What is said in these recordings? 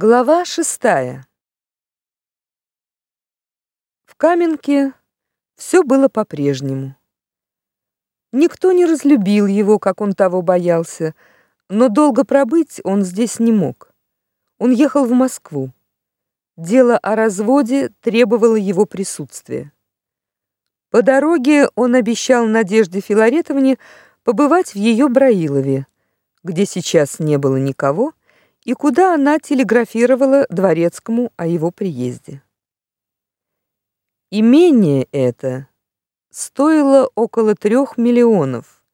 Глава шестая. В Каменке все было по-прежнему. Никто не разлюбил его, как он того боялся, но долго пробыть он здесь не мог. Он ехал в Москву. Дело о разводе требовало его присутствия. По дороге он обещал Надежде Филаретовне побывать в ее Браилове, где сейчас не было никого, и куда она телеграфировала дворецкому о его приезде. Имение это стоило около трех миллионов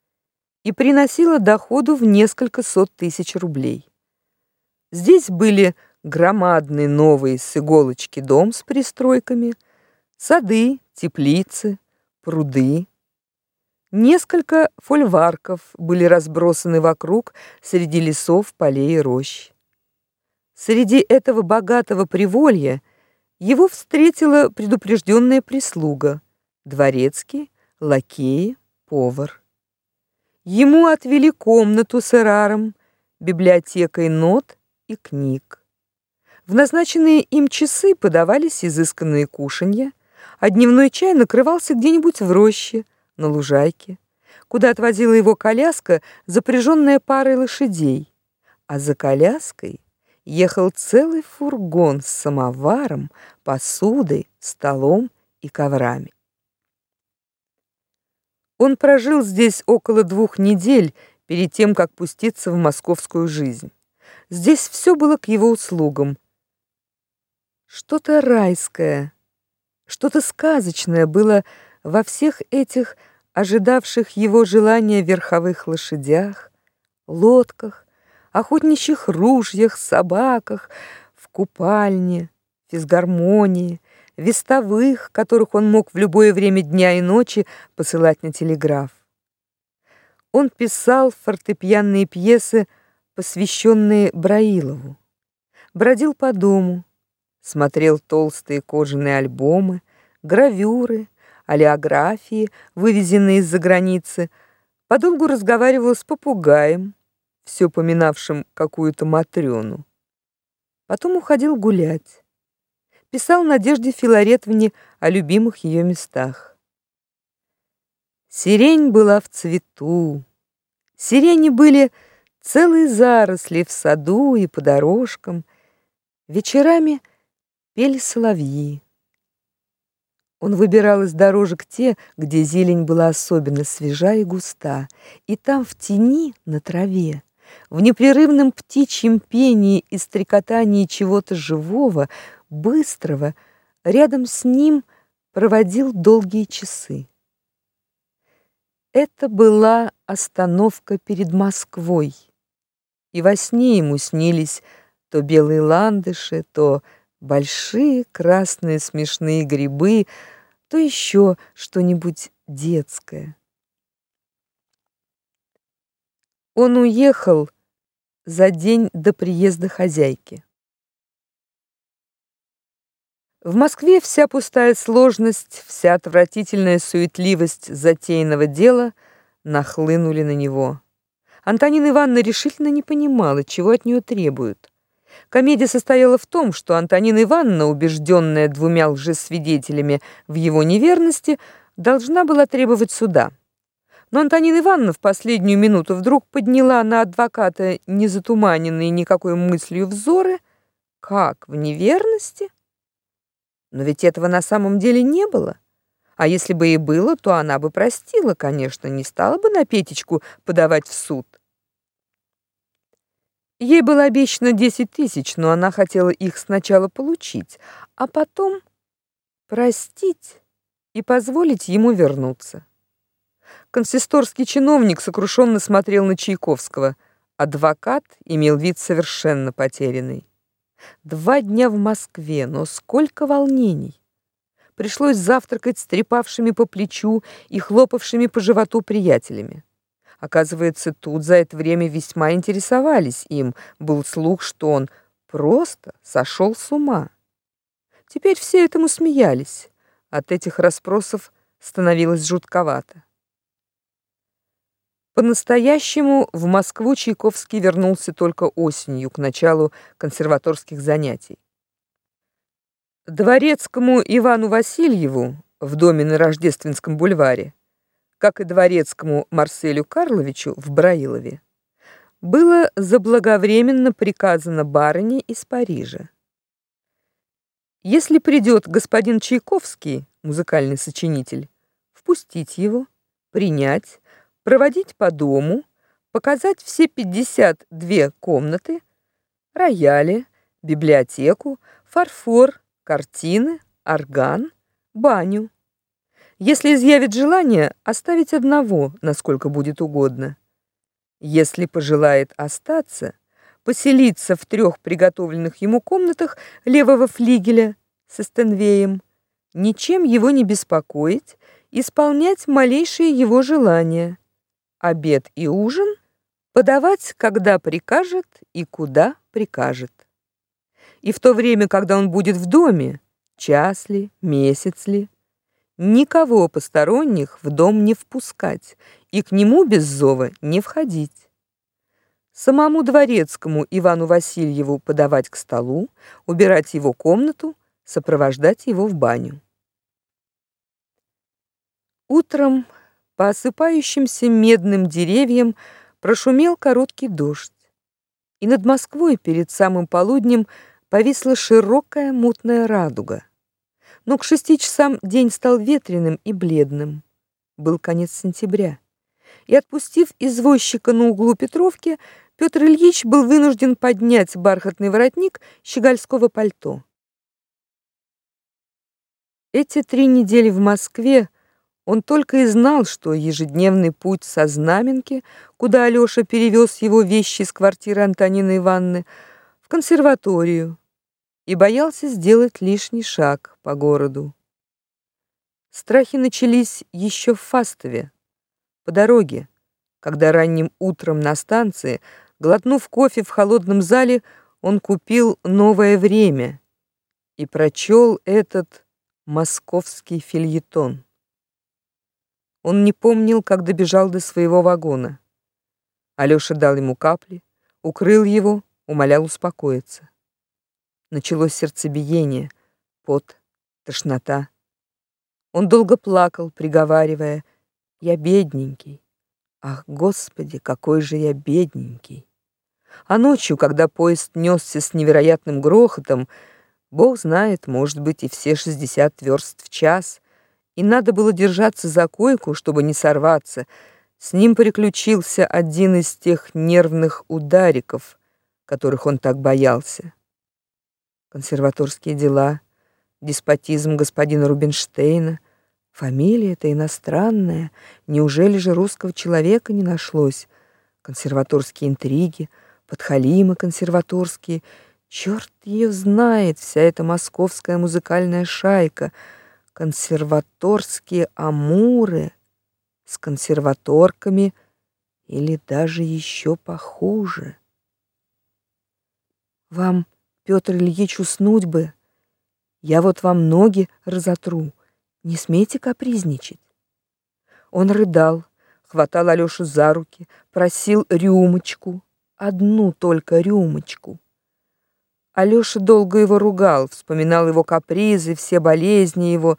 и приносило доходу в несколько сот тысяч рублей. Здесь были громадный новый с иголочки дом с пристройками, сады, теплицы, пруды. Несколько фольварков были разбросаны вокруг среди лесов, полей и рощ. Среди этого богатого приволья его встретила предупрежденная прислуга: дворецкий, лакеи, повар. Ему отвели комнату с эраром, библиотекой нот и книг. В назначенные им часы подавались изысканные кушанья, а дневной чай накрывался где-нибудь в роще, на лужайке, куда отвозила его коляска, запряженная парой лошадей. А за коляской ехал целый фургон с самоваром, посудой, столом и коврами. Он прожил здесь около двух недель перед тем, как пуститься в московскую жизнь. Здесь все было к его услугам. Что-то райское, что-то сказочное было во всех этих ожидавших его желания верховых лошадях, лодках, охотничьих ружьях, собаках, в купальне, физгармонии, вестовых, которых он мог в любое время дня и ночи посылать на телеграф. Он писал фортепианные пьесы, посвященные Браилову. Бродил по дому, смотрел толстые кожаные альбомы, гравюры, олеографии, вывезенные из-за границы, подолгу разговаривал с попугаем, все поминавшим какую-то матрёну. Потом уходил гулять. Писал Надежде Филаретовне о любимых ее местах. Сирень была в цвету. Сирени были целые заросли в саду и по дорожкам. Вечерами пели соловьи. Он выбирал из дорожек те, где зелень была особенно свежа и густа, и там в тени на траве в непрерывном птичьем пении и стрекотании чего-то живого, быстрого, рядом с ним проводил долгие часы. Это была остановка перед Москвой. И во сне ему снились то белые ландыши, то большие красные смешные грибы, то еще что-нибудь детское. Он уехал за день до приезда хозяйки. В Москве вся пустая сложность, вся отвратительная суетливость затеянного дела нахлынули на него. Антонина Ивановна решительно не понимала, чего от нее требуют. Комедия состояла в том, что Антонина Ивановна, убежденная двумя лжесвидетелями в его неверности, должна была требовать суда. Но Антонина Ивановна в последнюю минуту вдруг подняла на адвоката незатуманенные никакой мыслью взоры. Как, в неверности? Но ведь этого на самом деле не было. А если бы и было, то она бы простила, конечно, не стала бы на Петечку подавать в суд. Ей было обещано десять тысяч, но она хотела их сначала получить, а потом простить и позволить ему вернуться. Консисторский чиновник сокрушенно смотрел на Чайковского. Адвокат имел вид совершенно потерянный. Два дня в Москве, но сколько волнений. Пришлось завтракать с трепавшими по плечу и хлопавшими по животу приятелями. Оказывается, тут за это время весьма интересовались им. Был слух, что он просто сошел с ума. Теперь все этому смеялись. От этих расспросов становилось жутковато. По-настоящему в Москву Чайковский вернулся только осенью, к началу консерваторских занятий. Дворецкому Ивану Васильеву в доме на Рождественском бульваре, как и дворецкому Марселю Карловичу в Браилове, было заблаговременно приказано барыне из Парижа. Если придет господин Чайковский, музыкальный сочинитель, впустить его, принять, проводить по дому, показать все 52 комнаты, рояли, библиотеку, фарфор, картины, орган, баню. Если изъявит желание, оставить одного, насколько будет угодно. Если пожелает остаться, поселиться в трех приготовленных ему комнатах левого флигеля со стенвеем, ничем его не беспокоить, исполнять малейшие его желания. Обед и ужин подавать, когда прикажет и куда прикажет. И в то время, когда он будет в доме, час ли, месяц ли, никого посторонних в дом не впускать и к нему без зова не входить. Самому дворецкому Ивану Васильеву подавать к столу, убирать его комнату, сопровождать его в баню. Утром по осыпающимся медным деревьям прошумел короткий дождь, и над Москвой перед самым полуднем повисла широкая мутная радуга. Но к шести часам день стал ветреным и бледным. Был конец сентября. И отпустив извозчика на углу Петровки, Петр Ильич был вынужден поднять бархатный воротник щегольского пальто. Эти три недели в Москве он только и знал, что ежедневный путь со Знаменки, куда Алёша перевез его вещи из квартиры Антонины Ивановны, в консерваторию, и боялся сделать лишний шаг по городу. Страхи начались еще в Фастове, по дороге, когда ранним утром на станции Глотнув кофе в холодном зале, он купил «Новое время» и прочел этот московский фильетон. Он не помнил, как добежал до своего вагона. Алёша дал ему капли, укрыл его, умолял успокоиться. Началось сердцебиение, пот, тошнота. Он долго плакал, приговаривая: "Я бедненький. Ах, Господи, какой же я бедненький!" А ночью, когда поезд нёсся с невероятным грохотом, Бог знает, может быть, и все 60 верст в час, и надо было держаться за койку, чтобы не сорваться, с ним приключился один из тех нервных удариков, которых он так боялся. Консерваторские дела, деспотизм господина Рубинштейна, фамилия-то иностранная, неужели же русского человека не нашлось? Консерваторские интриги — подхалимы консерваторские. Черт ее знает, вся эта московская музыкальная шайка, консерваторские амуры с консерваторками или даже еще похуже. Вам, Петр Ильич, уснуть бы. Я вот вам ноги разотру. Не смейте капризничать. Он рыдал, хватал Алёшу за руки, просил рюмочку одну только рюмочку. Алёша долго его ругал, вспоминал его капризы, все болезни его,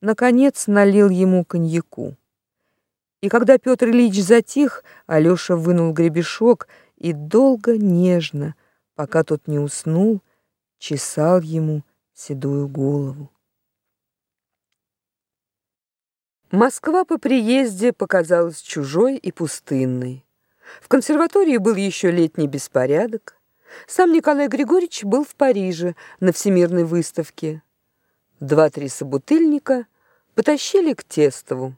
наконец налил ему коньяку. И когда Петр Ильич затих, Алёша вынул гребешок и долго, нежно, пока тот не уснул, чесал ему седую голову. Москва по приезде показалась чужой и пустынной. В консерватории был еще летний беспорядок. Сам Николай Григорьевич был в Париже на всемирной выставке. Два-три собутыльника потащили к Тестову.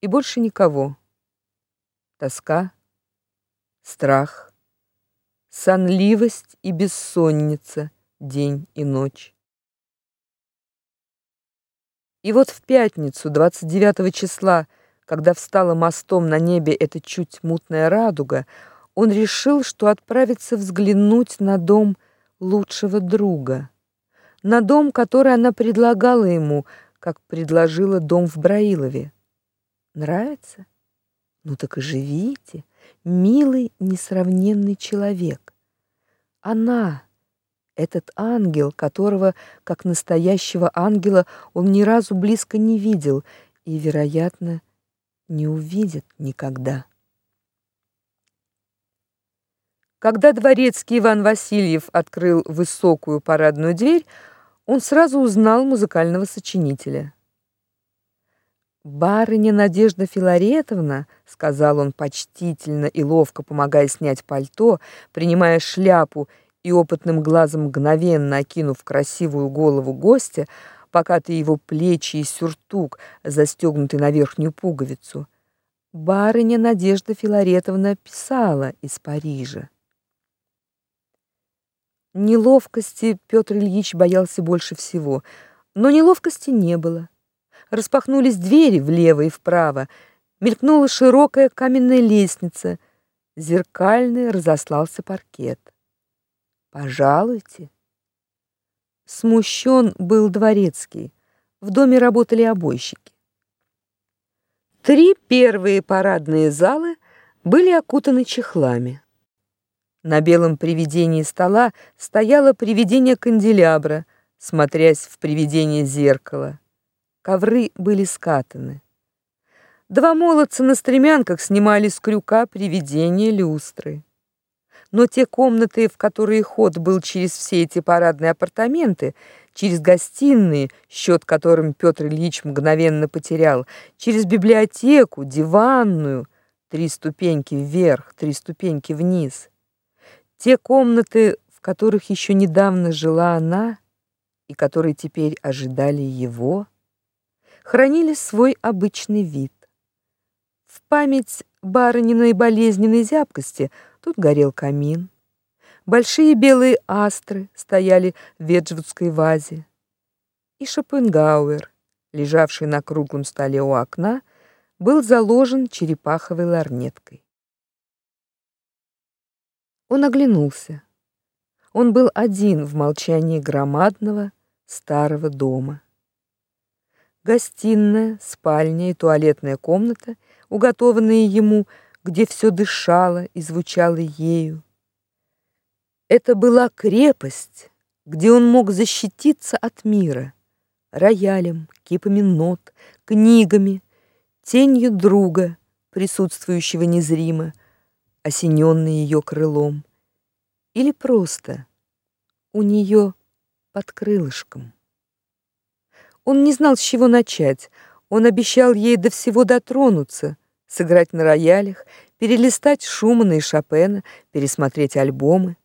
И больше никого. Тоска, страх, сонливость и бессонница день и ночь. И вот в пятницу, 29 числа, когда встала мостом на небе эта чуть мутная радуга, он решил, что отправится взглянуть на дом лучшего друга, на дом, который она предлагала ему, как предложила дом в Браилове. Нравится? Ну так и живите, милый, несравненный человек. Она, этот ангел, которого, как настоящего ангела, он ни разу близко не видел и, вероятно, не увидит никогда. Когда дворецкий Иван Васильев открыл высокую парадную дверь, он сразу узнал музыкального сочинителя. Барыня Надежда Филаретовна, сказал он почтительно и ловко помогая снять пальто, принимая шляпу и опытным глазом мгновенно окинув красивую голову гостя, пока ты его плечи и сюртук, застегнутый на верхнюю пуговицу. Барыня Надежда Филаретовна писала из Парижа. Неловкости Петр Ильич боялся больше всего, но неловкости не было. Распахнулись двери влево и вправо, мелькнула широкая каменная лестница, зеркальный разослался паркет. Пожалуйте. Смущен был дворецкий. В доме работали обойщики. Три первые парадные залы были окутаны чехлами. На белом привидении стола стояло привидение канделябра, смотрясь в привидение зеркала. Ковры были скатаны. Два молодца на стремянках снимали с крюка привидение люстры. Но те комнаты, в которые ход был через все эти парадные апартаменты, через гостиные, счет которым Петр Ильич мгновенно потерял, через библиотеку, диванную, три ступеньки вверх, три ступеньки вниз — те комнаты, в которых еще недавно жила она и которые теперь ожидали его, хранили свой обычный вид. В память барыниной болезненной зябкости тут горел камин. Большие белые астры стояли в веджвудской вазе. И Шопенгауэр, лежавший на круглом столе у окна, был заложен черепаховой ларнеткой. Он оглянулся. Он был один в молчании громадного старого дома. Гостиная, спальня и туалетная комната, уготованные ему, где все дышало и звучало ею. Это была крепость, где он мог защититься от мира, роялем, кипами нот, книгами, тенью друга, присутствующего незримо, осененный ее крылом, или просто у нее под крылышком. Он не знал, с чего начать. Он обещал ей до всего дотронуться, сыграть на роялях, перелистать Шумана и Шопена, пересмотреть альбомы,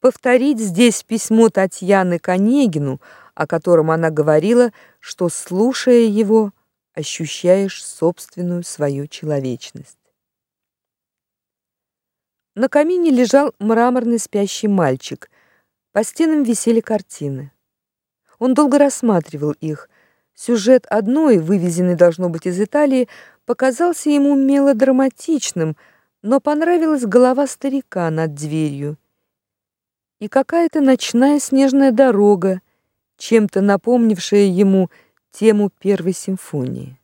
повторить здесь письмо Татьяны Конегину, о котором она говорила, что слушая его, ощущаешь собственную свою человечность. На камине лежал мраморный спящий мальчик. По стенам висели картины. Он долго рассматривал их. Сюжет одной, вывезенной должно быть из Италии, показался ему мелодраматичным, но понравилась голова старика над дверью. И какая-то ночная снежная дорога, чем-то напомнившая ему тему первой симфонии.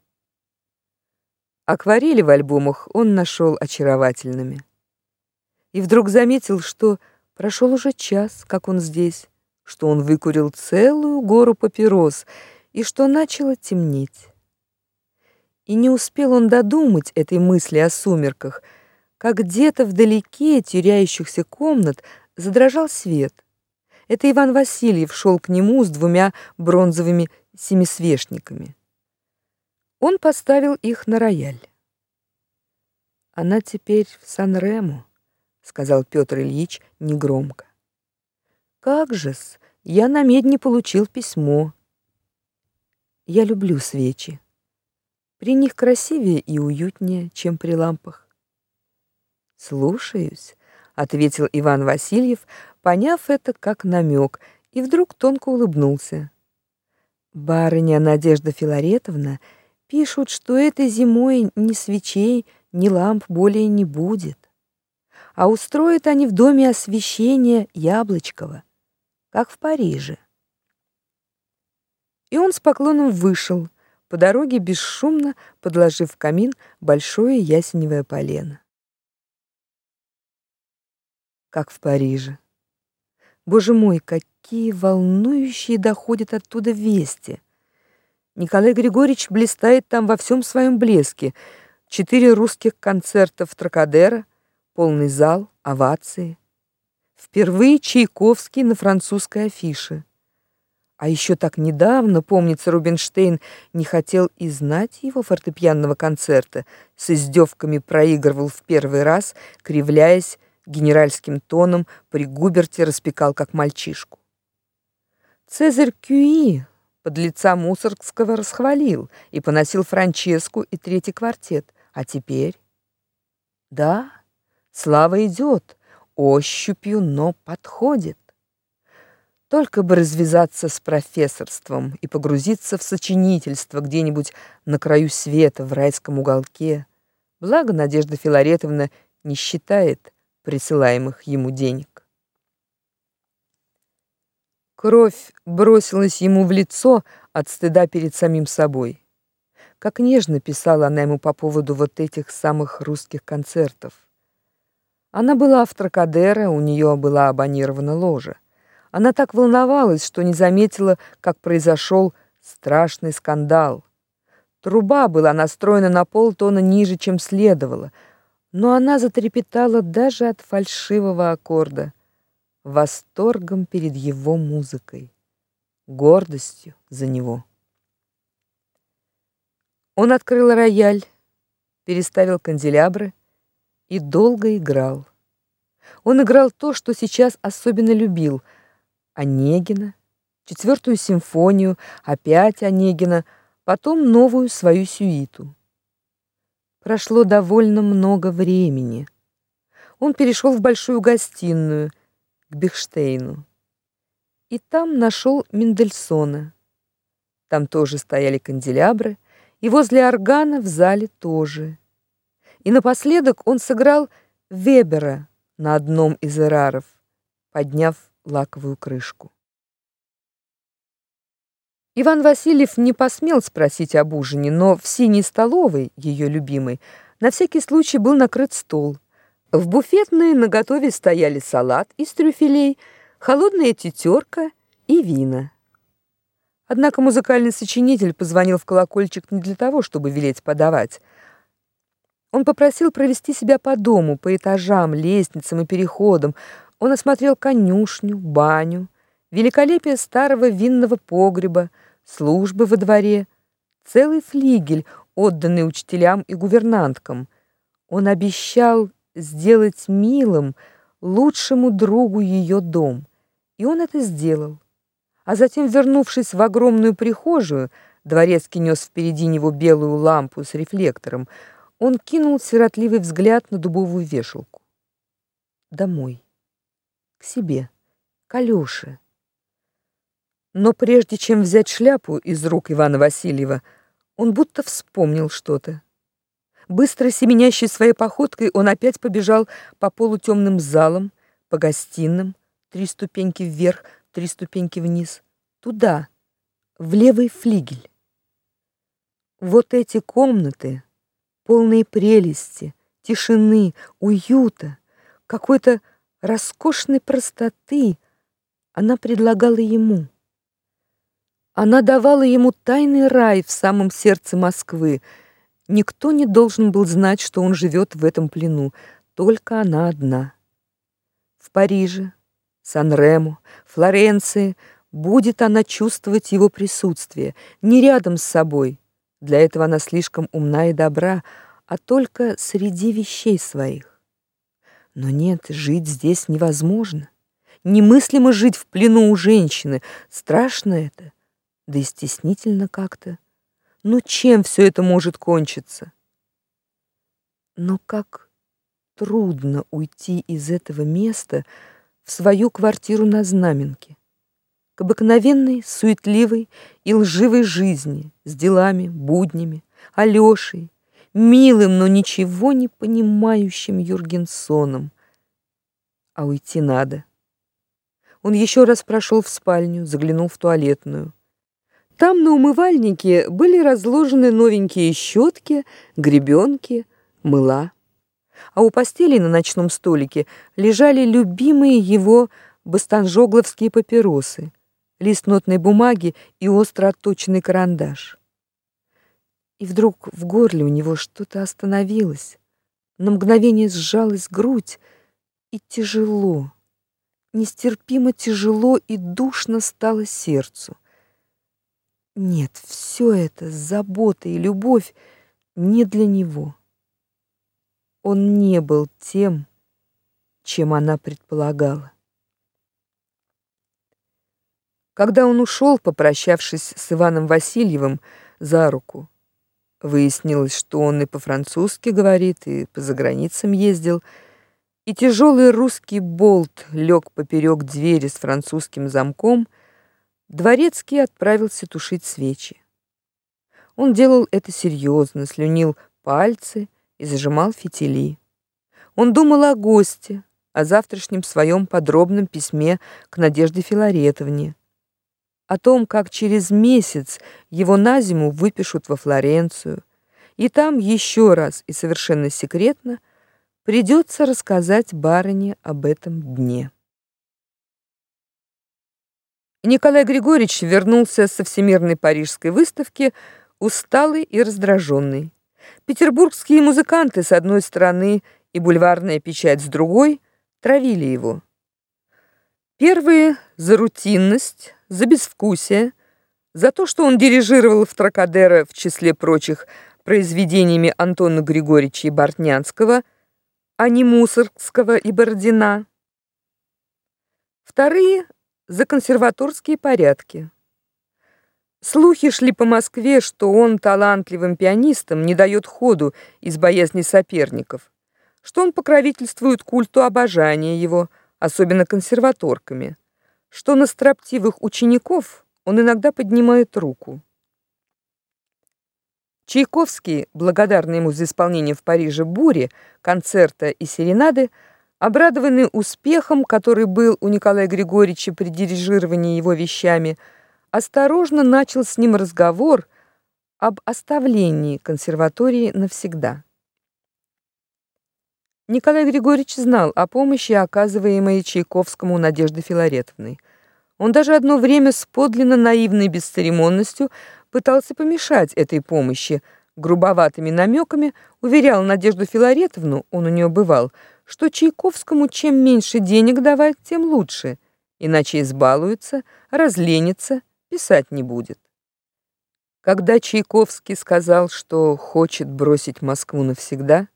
Акварели в альбомах он нашел очаровательными и вдруг заметил, что прошел уже час, как он здесь, что он выкурил целую гору папирос и что начало темнеть. И не успел он додумать этой мысли о сумерках, как где-то вдалеке теряющихся комнат задрожал свет. Это Иван Васильев шел к нему с двумя бронзовыми семисвешниками. Он поставил их на рояль. Она теперь в Сан-Рему сказал Петр Ильич негромко. Как же-с, я на медне получил письмо. Я люблю свечи. При них красивее и уютнее, чем при лампах. Слушаюсь, ответил Иван Васильев, поняв это как намек, и вдруг тонко улыбнулся. Барыня Надежда Филаретовна пишут, что этой зимой ни свечей, ни ламп более не будет а устроят они в доме освещения Яблочкова, как в Париже. И он с поклоном вышел, по дороге бесшумно подложив в камин большое ясеневое полено. Как в Париже. Боже мой, какие волнующие доходят оттуда вести. Николай Григорьевич блистает там во всем своем блеске. Четыре русских концерта в Тракадеро, полный зал, овации. Впервые Чайковский на французской афише. А еще так недавно, помнится, Рубинштейн не хотел и знать его фортепианного концерта, с издевками проигрывал в первый раз, кривляясь генеральским тоном при Губерте распекал как мальчишку. Цезарь Кюи под лица Мусоргского расхвалил и поносил Франческу и третий квартет. А теперь? Да, слава идет, ощупью, но подходит. Только бы развязаться с профессорством и погрузиться в сочинительство где-нибудь на краю света в райском уголке. Благо Надежда Филаретовна не считает присылаемых ему денег. Кровь бросилась ему в лицо от стыда перед самим собой. Как нежно писала она ему по поводу вот этих самых русских концертов. Она была в Тракадеро, у нее была абонирована ложа. Она так волновалась, что не заметила, как произошел страшный скандал. Труба была настроена на полтона ниже, чем следовало — но она затрепетала даже от фальшивого аккорда, восторгом перед его музыкой, гордостью за него. Он открыл рояль, переставил канделябры и долго играл. Он играл то, что сейчас особенно любил: Онегина, четвертую симфонию, опять Онегина, потом новую свою сюиту. Прошло довольно много времени. Он перешел в большую гостиную к Бехштейну. И там нашел Мендельсона. Там тоже стояли канделябры, и возле органа в зале тоже. И напоследок он сыграл Вебера на одном из эраров, подняв лаковую крышку. Иван Васильев не посмел спросить об ужине, но в синей столовой, ее любимой, на всякий случай был накрыт стол. В буфетной наготове стояли салат из трюфелей, холодная тетерка и вина. Однако музыкальный сочинитель позвонил в колокольчик не для того, чтобы велеть подавать. Он попросил провести себя по дому, по этажам, лестницам и переходам. Он осмотрел конюшню, баню, великолепие старого винного погреба, службы во дворе, целый флигель, отданный учителям и гувернанткам. Он обещал сделать милым лучшему другу ее дом, и он это сделал. А затем, вернувшись в огромную прихожую, дворецкий нес впереди него белую лампу с рефлектором, он кинул сиротливый взгляд на дубовую вешалку. Домой. К себе. К Алёше. Но прежде чем взять шляпу из рук Ивана Васильева, он будто вспомнил что-то. Быстро семенящей своей походкой, он опять побежал по полутемным залам, по гостиным, три ступеньки вверх, три ступеньки вниз, туда, в левый флигель. Вот эти комнаты, полные прелести, тишины, уюта, какой-то роскошной простоты, она предлагала ему. Она давала ему тайный рай в самом сердце Москвы. Никто не должен был знать, что он живет в этом плену, только она одна. В Париже, Сан-Рему, Флоренции будет она чувствовать его присутствие, не рядом с собой. Для этого она слишком умна и добра, а только среди вещей своих. Но нет, жить здесь невозможно. Немыслимо жить в плену у женщины. Страшно это да и стеснительно как-то. Ну чем все это может кончиться? Но как трудно уйти из этого места в свою квартиру на Знаменке, обыкновенной, суетливой и лживой жизни с делами, буднями, Алёшей, милым, но ничего не понимающим Юргенсоном. А уйти надо. Он еще раз прошел в спальню, заглянул в туалетную. Там на умывальнике были разложены новенькие щетки, гребенки, мыла. А у постели на ночном столике лежали любимые его бастанжогловские папиросы, лист нотной бумаги и остро отточенный карандаш. И вдруг в горле у него что-то остановилось. На мгновение сжалась грудь, и тяжело, нестерпимо тяжело и душно стало сердцу. Нет, все это, забота и любовь, не для него. Он не был тем, чем она предполагала. Когда он ушел, попрощавшись с Иваном Васильевым за руку, выяснилось, что он и по-французски говорит, и по заграницам ездил, и тяжелый русский болт лег поперек двери с французским замком, Дворецкий отправился тушить свечи. Он делал это серьезно, слюнил пальцы и зажимал фитили. Он думал о госте, о завтрашнем своем подробном письме к Надежде Филаретовне, о том, как через месяц его на зиму выпишут во Флоренцию, и там еще раз и совершенно секретно придется рассказать барыне об этом дне. Николай Григорьевич вернулся со Всемирной парижской выставки усталый и раздраженный. Петербургские музыканты с одной стороны и бульварная печать с другой травили его. Первые за рутинность, за безвкусие, за то, что он дирижировал в Тракадеро в числе прочих произведениями Антона Григорьевича и Бортнянского, а не Мусоргского и Бородина. Вторые за консерваторские порядки. Слухи шли по Москве, что он талантливым пианистам не дает ходу из боязни соперников, что он покровительствует культу обожания его, особенно консерваторками, что на строптивых учеников он иногда поднимает руку. Чайковский, благодарный ему за исполнение в Париже бури, концерта и серенады, Обрадованный успехом, который был у Николая Григорьевича при дирижировании его вещами, осторожно начал с ним разговор об оставлении консерватории навсегда. Николай Григорьевич знал о помощи, оказываемой Чайковскому Надеждой Филаретовной. Он даже одно время с подлинно наивной бесцеремонностью пытался помешать этой помощи, грубоватыми намеками уверял Надежду Филаретовну, он у нее бывал, что Чайковскому чем меньше денег давать, тем лучше, иначе избалуется, разленится, писать не будет. Когда Чайковский сказал, что хочет бросить Москву навсегда,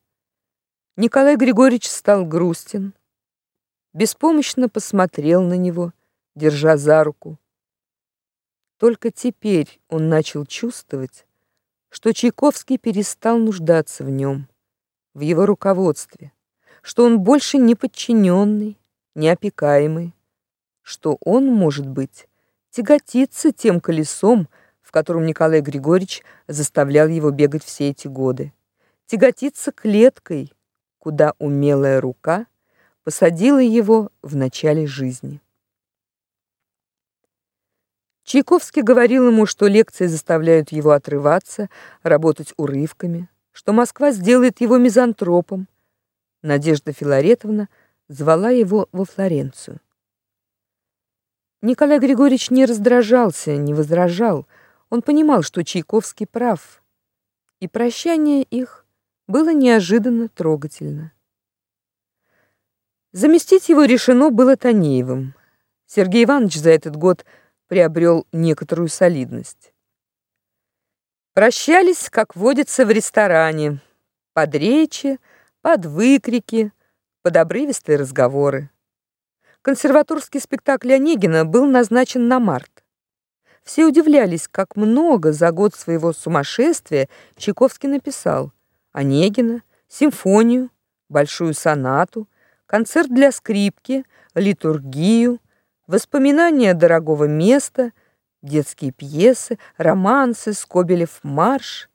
Николай Григорьевич стал грустен, беспомощно посмотрел на него, держа за руку. Только теперь он начал чувствовать, что Чайковский перестал нуждаться в нем, в его руководстве что он больше не подчиненный, не опекаемый, что он, может быть, тяготится тем колесом, в котором Николай Григорьевич заставлял его бегать все эти годы, тяготится клеткой, куда умелая рука посадила его в начале жизни. Чайковский говорил ему, что лекции заставляют его отрываться, работать урывками, что Москва сделает его мизантропом, Надежда Филаретовна звала его во Флоренцию. Николай Григорьевич не раздражался, не возражал. Он понимал, что Чайковский прав, и прощание их было неожиданно трогательно. Заместить его решено было Танеевым. Сергей Иванович за этот год приобрел некоторую солидность. Прощались, как водится в ресторане, под речи, под выкрики, под обрывистые разговоры. Консерваторский спектакль Онегина был назначен на март. Все удивлялись, как много за год своего сумасшествия Чайковский написал: Онегина, симфонию, большую сонату, концерт для скрипки, литургию, воспоминания дорогого места, детские пьесы, романсы, Скобелев марш.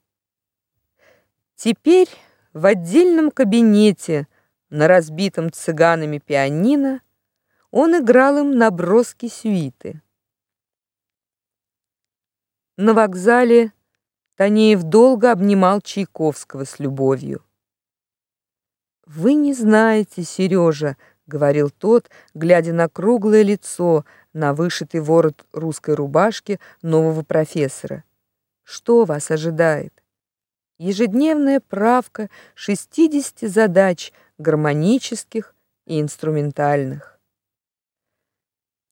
Теперь в отдельном кабинете на разбитом цыганами пианино он играл им наброски сюиты. На вокзале Танеев долго обнимал Чайковского с любовью. Вы не знаете, Сережа, говорил тот, глядя на круглое лицо, на вышитый ворот русской рубашки нового профессора. Что вас ожидает? Ежедневная правка 60 задач гармонических и инструментальных.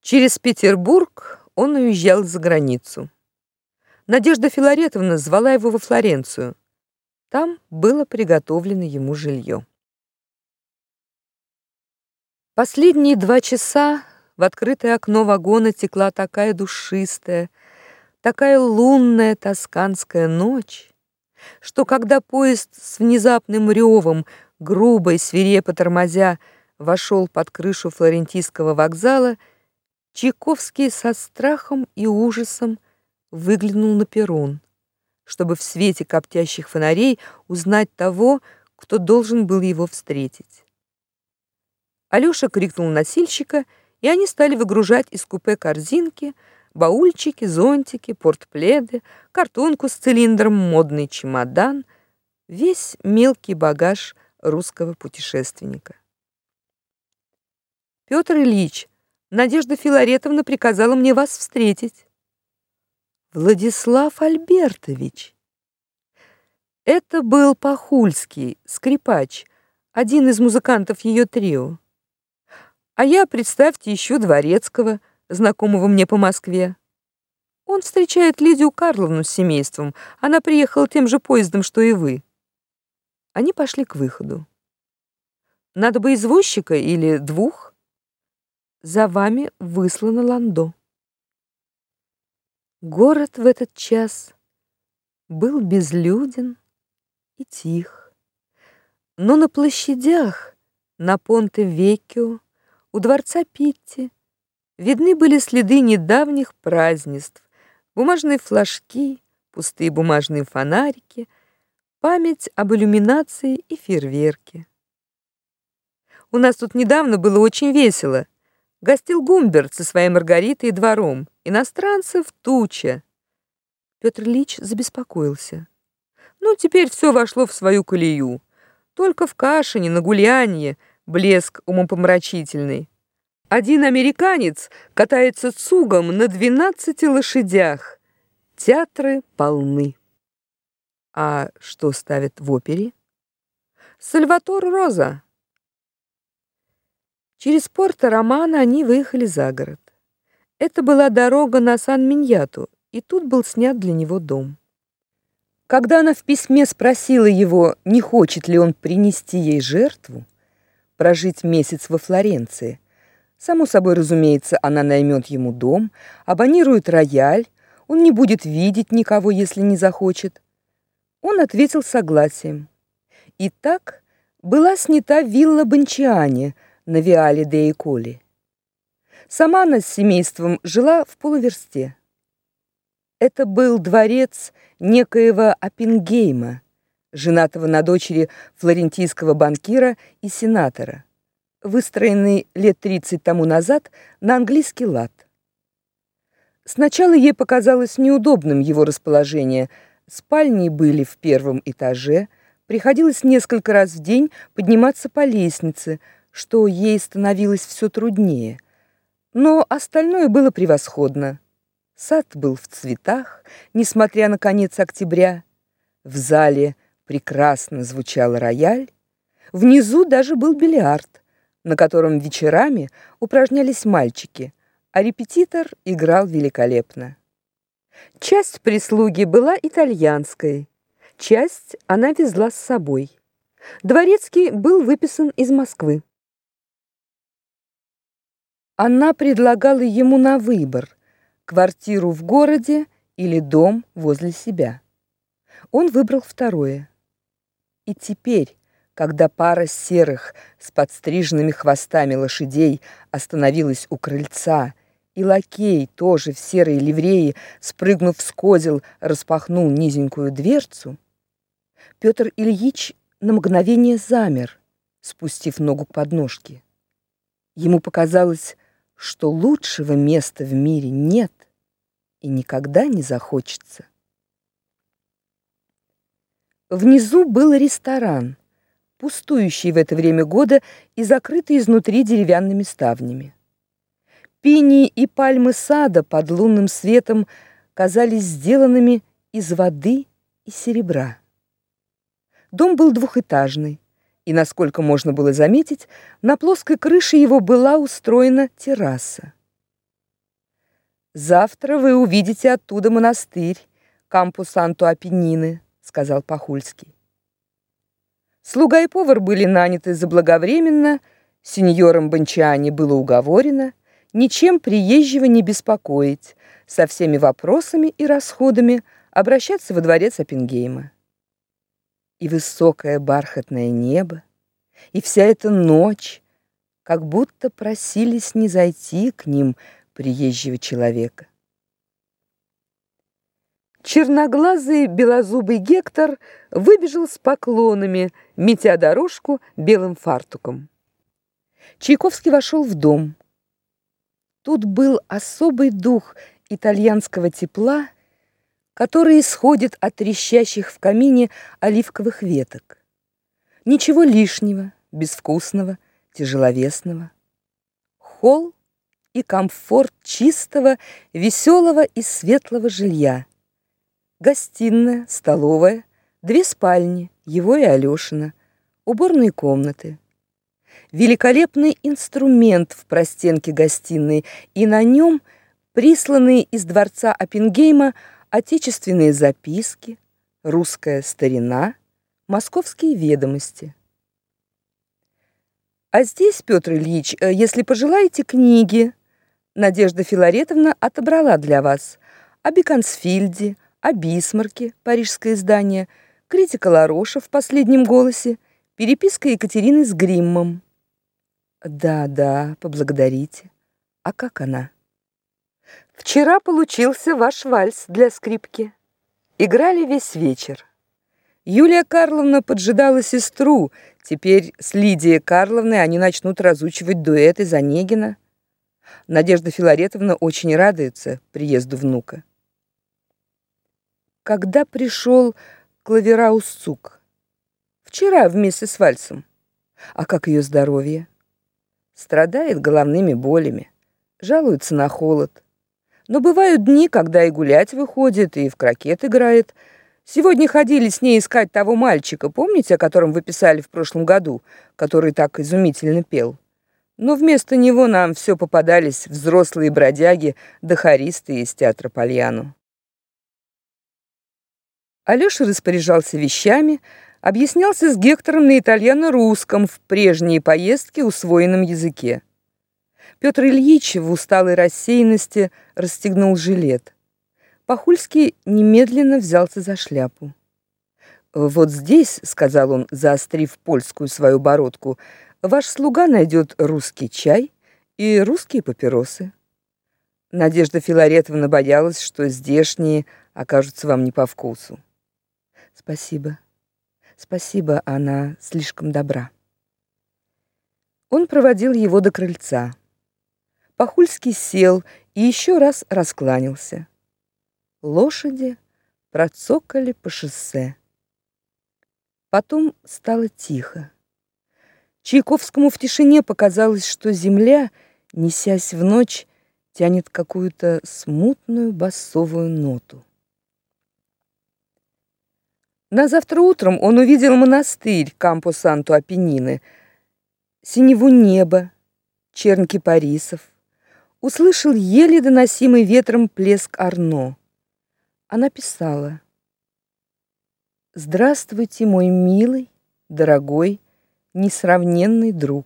Через Петербург он уезжал за границу. Надежда Филаретовна звала его во Флоренцию. Там было приготовлено ему жилье. Последние два часа в открытое окно вагона текла такая душистая, такая лунная тосканская ночь, что когда поезд с внезапным ревом, грубо и свирепо тормозя, вошел под крышу флорентийского вокзала, Чайковский со страхом и ужасом выглянул на перрон, чтобы в свете коптящих фонарей узнать того, кто должен был его встретить. Алёша крикнул носильщика, и они стали выгружать из купе корзинки, баульчики, зонтики, портпледы, картонку с цилиндром, модный чемодан, весь мелкий багаж русского путешественника. Петр Ильич, Надежда Филаретовна приказала мне вас встретить. Владислав Альбертович. Это был Пахульский, скрипач, один из музыкантов ее трио. А я, представьте, ищу дворецкого, знакомого мне по Москве. Он встречает Лидию Карловну с семейством. Она приехала тем же поездом, что и вы. Они пошли к выходу. Надо бы извозчика или двух. За вами выслано ландо. Город в этот час был безлюден и тих. Но на площадях, на Понте-Веккио, у дворца Питти видны были следы недавних празднеств, бумажные флажки, пустые бумажные фонарики, память об иллюминации и фейерверке. У нас тут недавно было очень весело. Гостил Гумберт со своей Маргаритой и двором. Иностранцев туча. Петр Ильич забеспокоился. Ну, теперь все вошло в свою колею. Только в Кашине, на гулянье, блеск умопомрачительный. Один американец катается цугом на двенадцати лошадях. Театры полны. А что ставят в опере? Сальватор Роза. Через порто Романа они выехали за город. Это была дорога на Сан-Миньяту, и тут был снят для него дом. Когда она в письме спросила его, не хочет ли он принести ей жертву, прожить месяц во Флоренции. Само собой, разумеется, она наймет ему дом, абонирует рояль, он не будет видеть никого, если не захочет. Он ответил согласием. И так была снята вилла Бончиани на Виале де Эколи. Сама она с семейством жила в полуверсте. Это был дворец некоего Оппенгейма, женатого на дочери флорентийского банкира и сенатора, выстроенный лет 30 тому назад на английский лад. Сначала ей показалось неудобным его расположение. Спальни были в первом этаже, приходилось несколько раз в день подниматься по лестнице, что ей становилось все труднее. Но остальное было превосходно. Сад был в цветах, несмотря на конец октября. В зале прекрасно звучал рояль, внизу даже был бильярд, на котором вечерами упражнялись мальчики, а репетитор играл великолепно. Часть прислуги была итальянской, часть она везла с собой. Дворецкий был выписан из Москвы. Она предлагала ему на выбор квартиру в городе или дом возле себя. Он выбрал второе. И теперь, когда пара серых с подстриженными хвостами лошадей остановилась у крыльца, и лакей, тоже в серой ливреи, спрыгнув с козел, распахнул низенькую дверцу, Петр Ильич на мгновение замер, спустив ногу к подножке. Ему показалось, что лучшего места в мире нет, и никогда не захочется. Внизу был ресторан, пустующий в это время года и закрытый изнутри деревянными ставнями. Пинии и пальмы сада под лунным светом казались сделанными из воды и серебра. Дом был двухэтажный, и, насколько можно было заметить, на плоской крыше его была устроена терраса. Завтра вы увидите оттуда монастырь, кампус Санто-Апеннины, сказал Пахульский. Слуга и повар были наняты заблаговременно, сеньором Бончани было уговорено ничем приезжего не беспокоить, со всеми вопросами и расходами обращаться во дворец Оппенгейма. И высокое бархатное небо, и вся эта ночь как будто просились не зайти к ним приезжего человека. Черноглазый белозубый Гектор выбежал с поклонами, метя дорожку белым фартуком. Чайковский вошел в дом. Тут был особый дух итальянского тепла, который исходит от трещащих в камине оливковых веток. Ничего лишнего, безвкусного, тяжеловесного. Холл и комфорт чистого, веселого и светлого жилья. Гостиная, столовая, две спальни, его и Алёшина, уборные комнаты. Великолепный инструмент в простенке гостиной, и на нем присланные из дворца Оппенгейма отечественные записки, русская старина, московские ведомости. А здесь, Петр Ильич, э, если пожелаете книги, Надежда Филаретовна отобрала для вас о Беконсфильде, о Бисмарке, парижское издание, критика Лароша в последнем голосе, переписка Екатерины с Гриммом. Да, да, поблагодарите. А как она? Вчера получился ваш вальс для скрипки. Играли весь вечер. Юлия Карловна поджидала сестру. Теперь с Лидией Карловной они начнут разучивать дуэты Занегина. Надежда Филаретовна очень радуется приезду внука. Когда пришел Клавераус Цук? Вчера вместе с Вальсом. А как ее здоровье? Страдает головными болями, жалуется на холод. Но бывают дни, когда и гулять выходит, и в крокет играет. Сегодня ходили с ней искать того мальчика, помните, о котором вы писали в прошлом году, который так изумительно пел? Но вместо него нам все попадались взрослые бродяги да хористы из театра Пальяну. Алёша распоряжался вещами, объяснялся с Гектором на итальяно-русском в прежние поездки усвоенном языке. Петр Ильич в усталой рассеянности расстегнул жилет. Пахульский немедленно взялся за шляпу. Вот здесь, сказал он, заострив польскую свою бородку, Ваш слуга найдет русский чай и русские папиросы. Надежда Филаретовна боялась, что здешние окажутся вам не по вкусу. Спасибо. Спасибо, она слишком добра. Он проводил его до крыльца. Пахульский сел и еще раз раскланялся. Лошади процокали по шоссе. Потом стало тихо. Чайковскому в тишине показалось, что земля, несясь в ночь, тянет какую-то смутную басовую ноту. На завтра утром он увидел монастырь Кампо Санто Апеннины, синеву неба, черн кипарисов, услышал еле доносимый ветром плеск Арно. Она писала: Здравствуйте, мой милый, дорогой несравненный друг.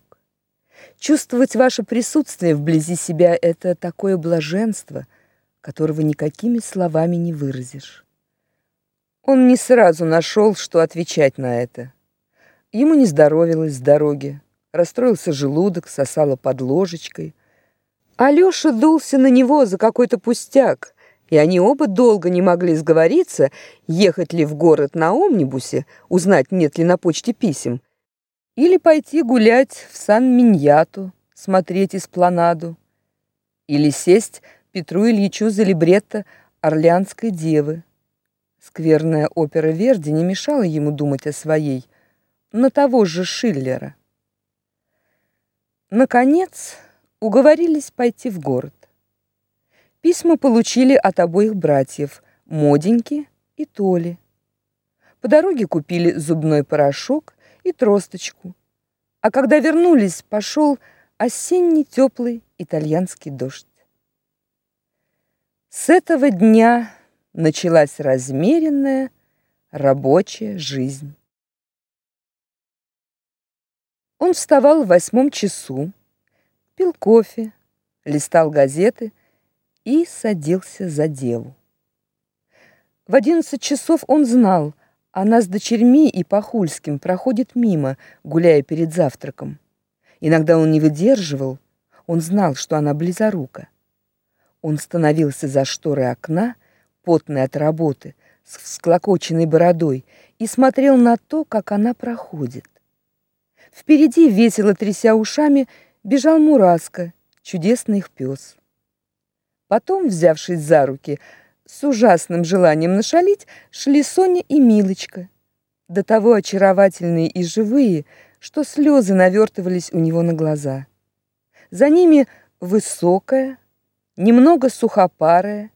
Чувствовать ваше присутствие вблизи себя это такое блаженство, которого никакими словами не выразишь. Он не сразу нашел, что отвечать на это. Ему не здоровилось с дороги, расстроился желудок, сосало под ложечкой. Алёша дулся на него за какой-то пустяк, и они оба долго не могли сговориться, ехать ли в город на омнибусе, узнать, нет ли на почте писем, или пойти гулять в Сан-Миньяту, смотреть эспланаду. Или сесть Петру Ильичу за либретто Орлеанской девы. Скверная опера Верди не мешала ему думать о своей, на того же Шиллера. Наконец, уговорились пойти в город. Письма получили от обоих братьев, Моденьки и Толи. По дороге купили зубной порошок и тросточку. А когда вернулись, пошел осенний теплый итальянский дождь. С этого дня началась размеренная рабочая жизнь. Он вставал в восьмом часу, пил кофе, листал газеты и садился за деву. В одиннадцать часов он знал, она с дочерьми и Пахульским проходит мимо, гуляя перед завтраком. Иногда он не выдерживал, он знал, что она близорука. Он становился за шторой окна, потный от работы, с всклокоченной бородой, и смотрел на то, как она проходит. Впереди, весело тряся ушами, бежал Мураска, чудесный их пес. Потом, взявшись за руки, с ужасным желанием нашалить шли Соня и Милочка, до того очаровательные и живые, что слезы навертывались у него на глаза. За ними высокая, немного сухопарая,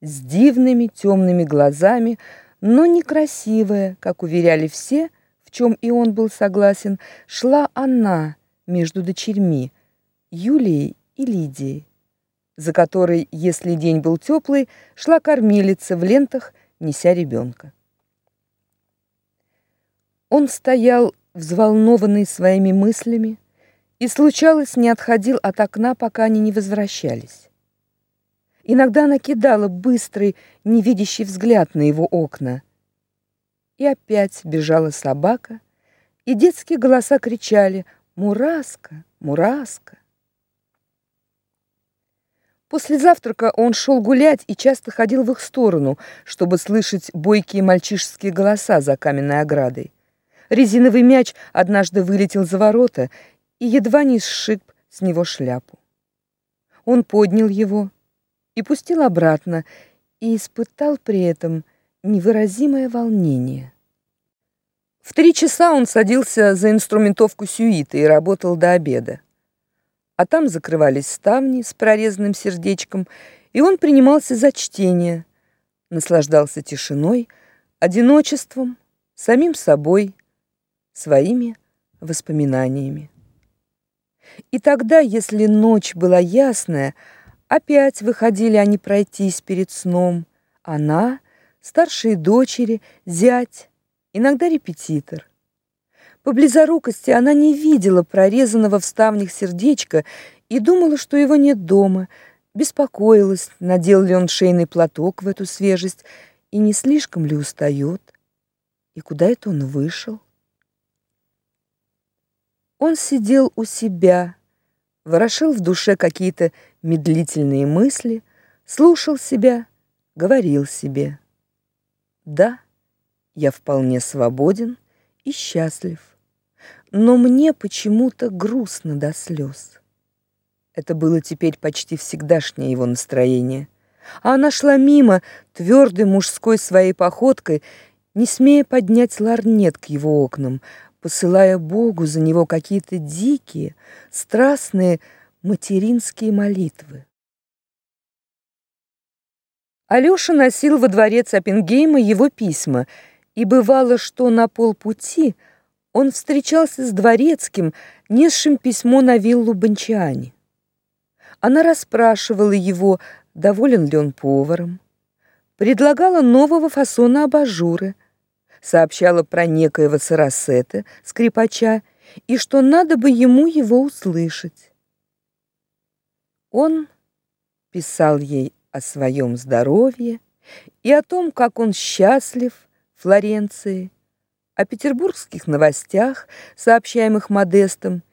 с дивными темными глазами, но некрасивая, как уверяли все, в чем и он был согласен, шла она между дочерьми, Юлией и Лидией за которой, если день был теплый, шла кормилица в лентах, неся ребенка. Он стоял взволнованный своими мыслями и случалось не отходил от окна, пока они не возвращались. Иногда она кидала быстрый, невидящий взгляд на его окна. И опять бежала собака, и детские голоса кричали: "Мураска, Мураска!" После завтрака он шел гулять и часто ходил в их сторону, чтобы слышать бойкие мальчишеские голоса за каменной оградой. Резиновый мяч однажды вылетел за ворота и едва не сшиб с него шляпу. Он поднял его и пустил обратно, и испытал при этом невыразимое волнение. В три часа он садился за инструментовку сюиты и работал до обеда а там закрывались ставни с прорезанным сердечком, и он принимался за чтение, наслаждался тишиной, одиночеством, самим собой, своими воспоминаниями. И тогда, если ночь была ясная, опять выходили они пройтись перед сном. Она, старшие дочери, зять, иногда репетитор. По близорукости она не видела прорезанного в ставнях сердечка и думала, что его нет дома, беспокоилась, надел ли он шейный платок в эту свежесть и не слишком ли устает, и куда это он вышел. Он сидел у себя, ворошил в душе какие-то медлительные мысли, слушал себя, говорил себе: "Да, я вполне свободен и счастлив но мне почему-то грустно до слез. Это было теперь почти всегдашнее его настроение. А она шла мимо, твердой мужской своей походкой, не смея поднять ларнет к его окнам, посылая Богу за него какие-то дикие, страстные материнские молитвы. Алёша носил во дворец Оппенгейма его письма, и бывало, что на полпути – он встречался с дворецким, несшим письмо на виллу Бончиани. Она расспрашивала его, доволен ли он поваром, предлагала нового фасона абажуры, сообщала про некоего Сарасета, скрипача, и что надо бы ему его услышать. Он писал ей о своем здоровье и о том, как он счастлив Флоренции, о петербургских новостях, сообщаемых Модестом.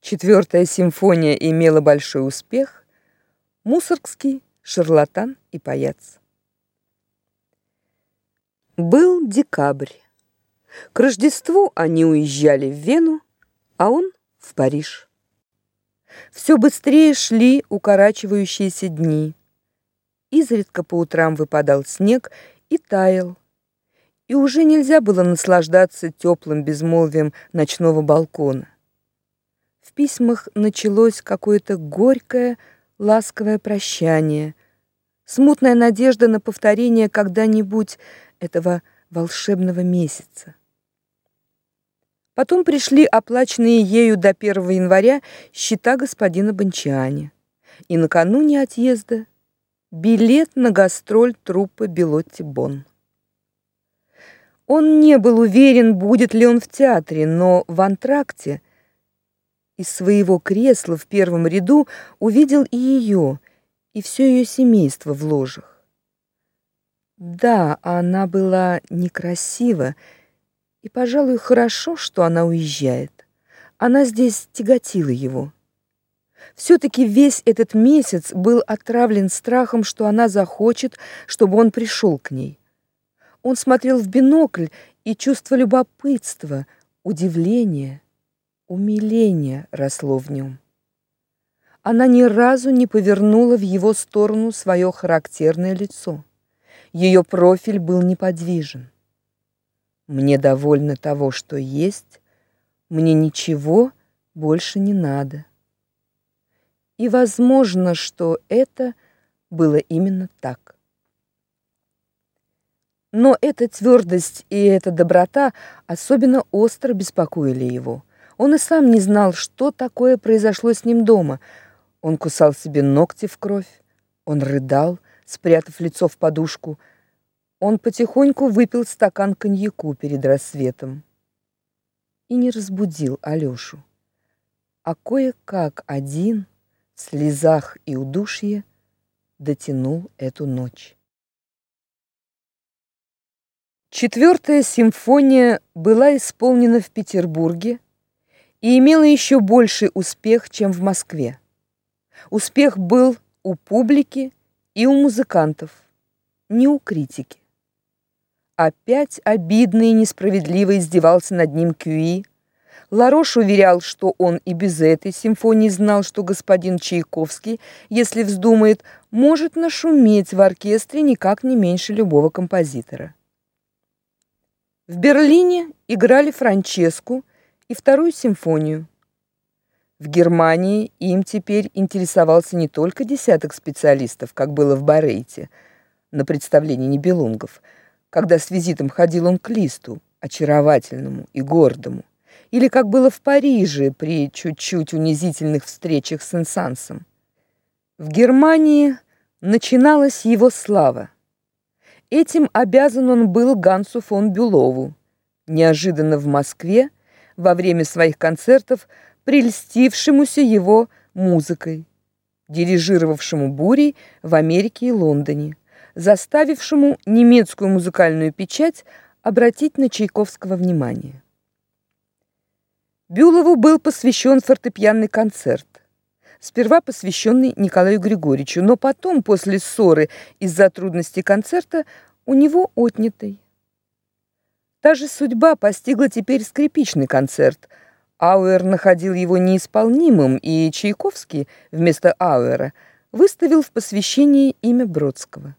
Четвертая симфония имела большой успех. Мусоргский, шарлатан и паяц. Был декабрь. К Рождеству они уезжали в Вену, а он в Париж. Все быстрее шли укорачивающиеся дни. изредка по утрам выпадал снег и таял. И уже нельзя было наслаждаться теплым безмолвием ночного балкона. В письмах началось какое-то горькое, ласковое прощание, смутная надежда на повторение когда-нибудь этого волшебного месяца. Потом пришли оплаченные ею до 1 января счета господина Бончани. И накануне отъезда билет на гастроль труппы Белотти Бон. Он не был уверен, будет ли он в театре, но в антракте из своего кресла в первом ряду увидел и ее, и все ее семейство в ложах. Да, она была некрасива, и, пожалуй, хорошо, что она уезжает. Она здесь тяготила его. все таки весь этот месяц был отравлен страхом, что она захочет, чтобы он пришел к ней. Он смотрел в бинокль, и чувство любопытства, удивления, умиления росло в нем. Она ни разу не повернула в его сторону свое характерное лицо. Ее профиль был неподвижен. Мне довольно того, что есть, мне ничего больше не надо. И возможно, что это было именно так. Но эта твердость и эта доброта особенно остро беспокоили его. Он и сам не знал, что такое произошло с ним дома. Он кусал себе ногти в кровь, он рыдал, спрятав лицо в подушку, он потихоньку выпил стакан коньяку перед рассветом и не разбудил Алёшу, а кое-как один в слезах и удушье дотянул эту ночь. Четвертая симфония была исполнена в Петербурге и имела еще больший успех, чем в Москве. Успех был у публики и у музыкантов, не у критики. Опять обидно и несправедливо издевался над ним Кюи. Ларош уверял, что он и без этой симфонии знал, что господин Чайковский, если вздумает, может нашуметь в оркестре никак не меньше любого композитора. В Берлине играли Франческу и вторую симфонию. В Германии им теперь интересовался не только десяток специалистов, как было в Барейте на представлении Нибелунгов – когда с визитом ходил он к Листу, очаровательному и гордому, или как было в Париже при чуть-чуть унизительных встречах с Инсансом. В Германии начиналась его слава. Этим обязан он был Гансу фон Бюлову, неожиданно в Москве во время своих концертов прельстившемуся его музыкой, дирижировавшему бурей в Америке и Лондоне заставившему немецкую музыкальную печать обратить на Чайковского внимание. Бюлову был посвящен фортепианный концерт. Сперва посвященный Николаю Григорьевичу, но потом, после ссоры из-за трудностей концерта, у него отнятый. Та же судьба постигла теперь скрипичный концерт. Ауэр находил его неисполнимым, и Чайковский вместо Ауэра выставил в посвящении имя Бродского.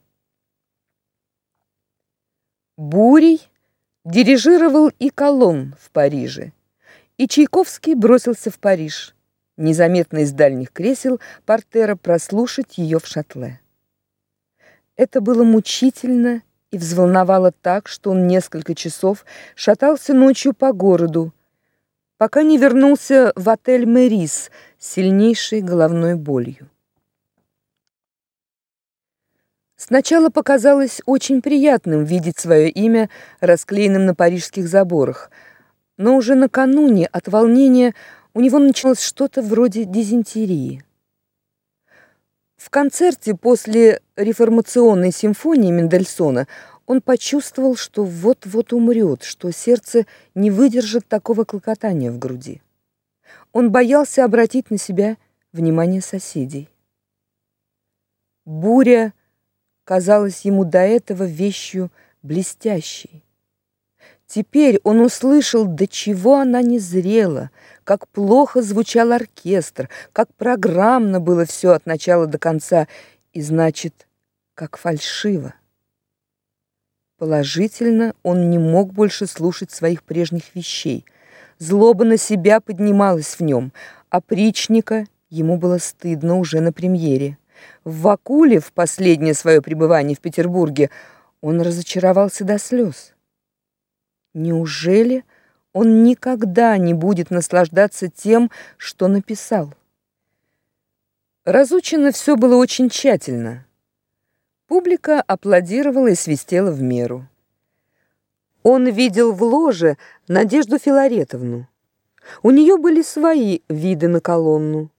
Бурей дирижировал и Колон в Париже, и Чайковский бросился в Париж, незаметно из дальних кресел портера прослушать ее в шатле. Это было мучительно и взволновало так, что он несколько часов шатался ночью по городу, пока не вернулся в отель Мэрис с сильнейшей головной болью. Сначала показалось очень приятным видеть свое имя расклеенным на парижских заборах, но уже накануне от волнения у него началось что-то вроде дизентерии. В концерте после реформационной симфонии Мендельсона он почувствовал, что вот-вот умрет, что сердце не выдержит такого клокотания в груди. Он боялся обратить на себя внимание соседей. Буря казалась ему до этого вещью блестящей. Теперь он услышал, до чего она незрела, как плохо звучал оркестр, как программно было все от начала до конца, и значит, как фальшиво. Положительно, он не мог больше слушать своих прежних вещей. Злоба на себя поднималась в нем, а причника ему было стыдно уже на премьере. В Вакуле в последнее свое пребывание в Петербурге он разочаровался до слез. Неужели он никогда не будет наслаждаться тем, что написал? Разучено все было очень тщательно. Публика аплодировала и свистела в меру. Он видел в ложе Надежду Филаретовну. У нее были свои виды на колонну.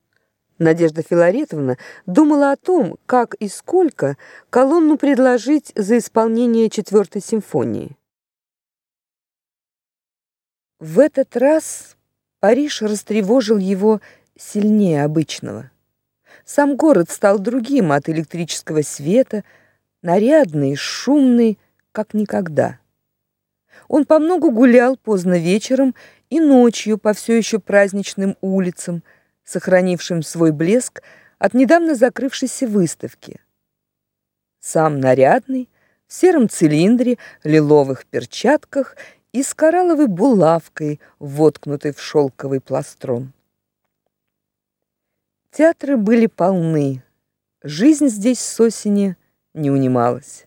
Надежда Филаретовна думала о том, как и сколько колонну предложить за исполнение четвертой симфонии. В этот раз Париж растревожил его сильнее обычного. Сам город стал другим от электрического света, нарядный, шумный, как никогда. Он помногу гулял поздно вечером и ночью по все еще праздничным улицам, сохранившим свой блеск от недавно закрывшейся выставки. Сам нарядный, в сером цилиндре, лиловых перчатках и с коралловой булавкой, воткнутой в шелковый пластрон. Театры были полны. Жизнь здесь с осени не унималась.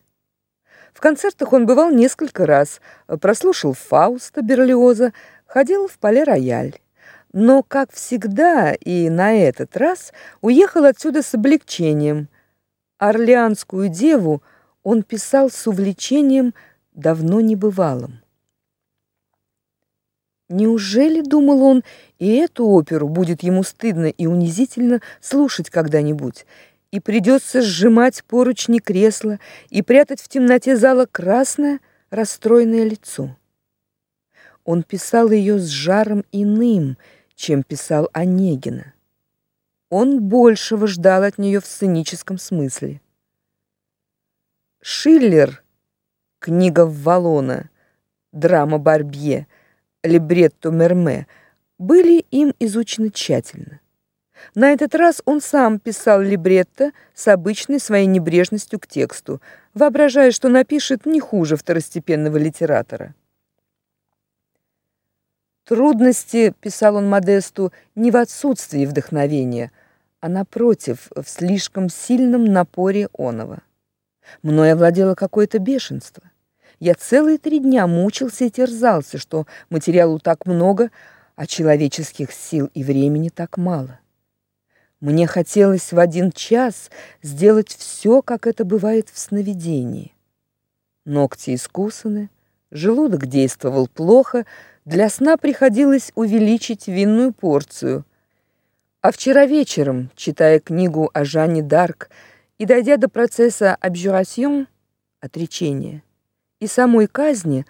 В концертах он бывал несколько раз, прослушал Фауста Берлиоза, ходил в Пале-Рояль. Но, как всегда, и на этот раз уехал отсюда с облегчением. Орлеанскую деву он писал с увлечением давно небывалым. Неужели, думал он, и эту оперу будет ему стыдно и унизительно слушать когда-нибудь, и придется сжимать поручни кресла и прятать в темноте зала красное, расстроенное лицо. Он писал ее с жаром иным, чем писал Онегина. Он большего ждал от нее в сценическом смысле. Шиллер, книга Валона, драма Барбье — либретто Мерме были им изучены тщательно. На этот раз он сам писал либретто с обычной своей небрежностью к тексту, воображая, что напишет не хуже второстепенного литератора. Трудности, писал он Модесту, не в отсутствии вдохновения, а напротив, в слишком сильном напоре оного. Мною овладело какое-то бешенство. Я целые три дня мучился и терзался, что материалу так много, а человеческих сил и времени так мало. Мне хотелось в один час сделать все, как это бывает в сновидении. Ногти искусаны, желудок действовал плохо, для сна приходилось увеличить винную порцию. А вчера вечером, читая книгу о Жанне Дарк и дойдя до процесса абжюрасьон, отречения, и самой казни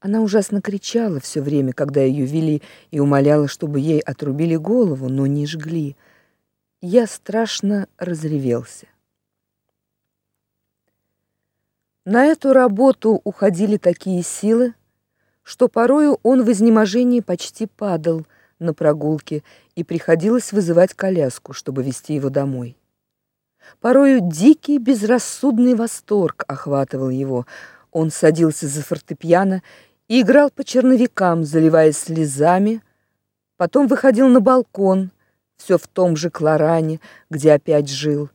она ужасно кричала все время, когда ее вели, и умоляла, чтобы ей отрубили голову, но не жгли. Я страшно разревелся. На эту работу уходили такие силы, что порою он в изнеможении почти падал на прогулке, и приходилось вызывать коляску, чтобы вести его домой. Порою дикий безрассудный восторг охватывал его — он садился за фортепиано и играл по черновикам, заливаясь слезами, потом выходил на балкон, все в том же Кларане, где опять жил,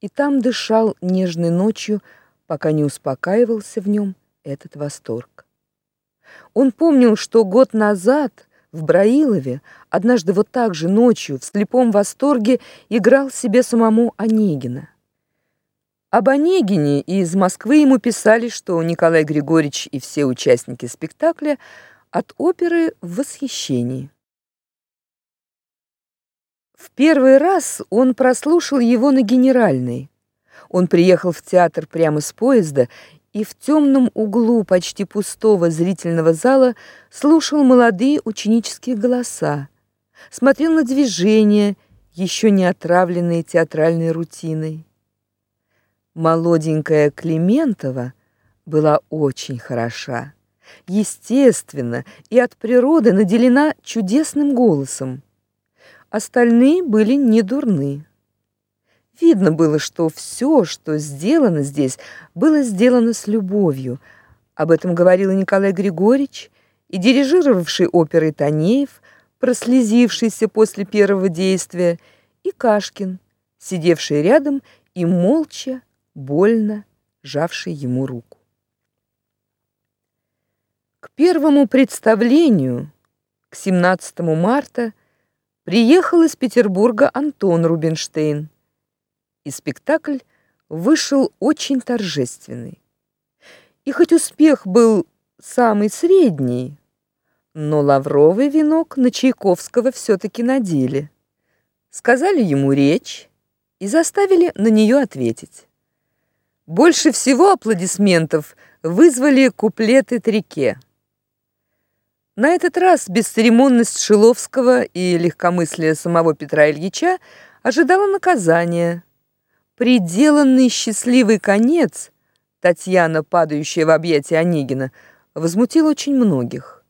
и там дышал нежной ночью, пока не успокаивался в нем этот восторг. Он помнил, что год назад в Браилове однажды вот так же ночью в слепом восторге играл себе самому Онегина. Об Онегине из Москвы ему писали, что Николай Григорьевич и все участники спектакля от оперы в восхищении. В первый раз он прослушал его на Генеральной. Он приехал в театр прямо с поезда и в темном углу почти пустого зрительного зала слушал молодые ученические голоса, смотрел на движения, еще не отравленные театральной рутиной. Молоденькая Климентова была очень хороша, естественно и от природы наделена чудесным голосом. Остальные были не дурны. Видно было, что все, что сделано здесь, было сделано с любовью. Об этом говорил Николай Григорьевич, и дирижировавший оперой Танеев, прослезившийся после первого действия, и Кашкин, сидевший рядом и молча, больно жавший ему руку. К первому представлению, к 17 марта, приехал из Петербурга Антон Рубинштейн и спектакль вышел очень торжественный. И хоть успех был самый средний, но лавровый венок на Чайковского все таки надели. Сказали ему речь и заставили на нее ответить. Больше всего аплодисментов вызвали куплеты Трике. На этот раз бесцеремонность Шиловского и легкомыслие самого Петра Ильича ожидало наказания приделанный счастливый конец Татьяна, падающая в объятия Онегина, возмутил очень многих.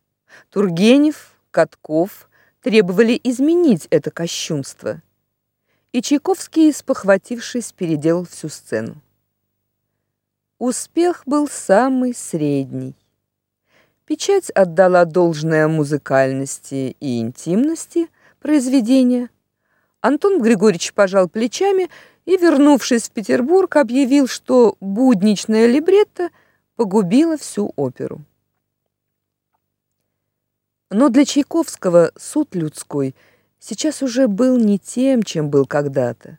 Тургенев, Катков требовали изменить это кощунство. И Чайковский, спохватившись, переделал всю сцену. Успех был самый средний. Печать отдала должное музыкальности и интимности произведения. Антон Григорьевич пожал плечами и, вернувшись в Петербург, объявил, что будничная либретто погубила всю оперу. Но для Чайковского суд людской сейчас уже был не тем, чем был когда-то.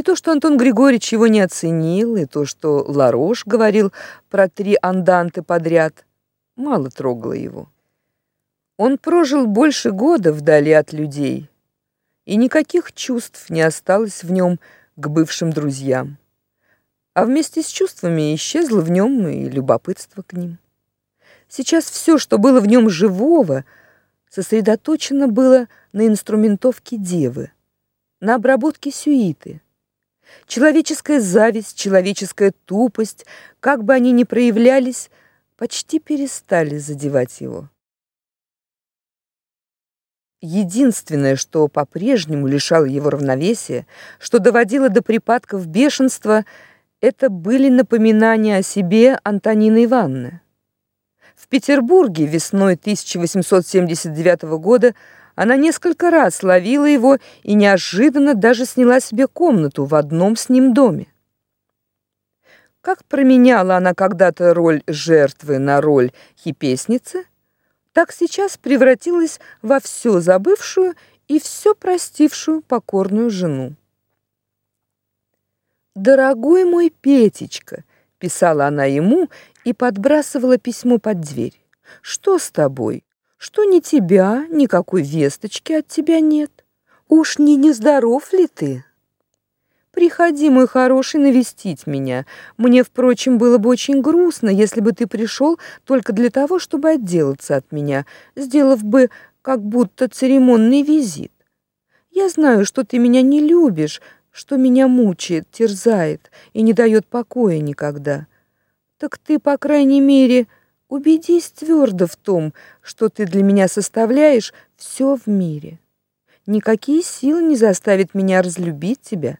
И то, что Антон Григорьевич его не оценил, и то, что Ларош говорил про три анданты подряд, мало трогало его. Он прожил больше года вдали от людей, и никаких чувств не осталось в нем, к бывшим друзьям. А вместе с чувствами исчезло в нем и любопытство к ним. Сейчас все, что было в нем живого, сосредоточено было на инструментовке девы, на обработке сюиты. Человеческая зависть, человеческая тупость, как бы они ни проявлялись, почти перестали задевать его. Единственное, что по-прежнему лишало его равновесия, что доводило до припадков бешенства, это были напоминания о себе Антонины Ивановны. В Петербурге весной 1879 года она несколько раз ловила его и неожиданно даже сняла себе комнату в одном с ним доме. Как променяла она когда-то роль жертвы на роль хипесницы, так сейчас превратилась во все забывшую и все простившую покорную жену. Дорогой мой Петечка, писала она ему и подбрасывала письмо под дверь. Что с тобой? Что ни тебя, никакой весточки от тебя нет? Уж не нездоров ли ты? Приходи, мой хороший, навестить меня. Мне, впрочем, было бы очень грустно, если бы ты пришел только для того, чтобы отделаться от меня, сделав бы как будто церемонный визит. Я знаю, что ты меня не любишь, что меня мучает, терзает и не дает покоя никогда. Так ты, по крайней мере, убедись твердо в том, что ты для меня составляешь все в мире. Никакие силы не заставят меня разлюбить тебя.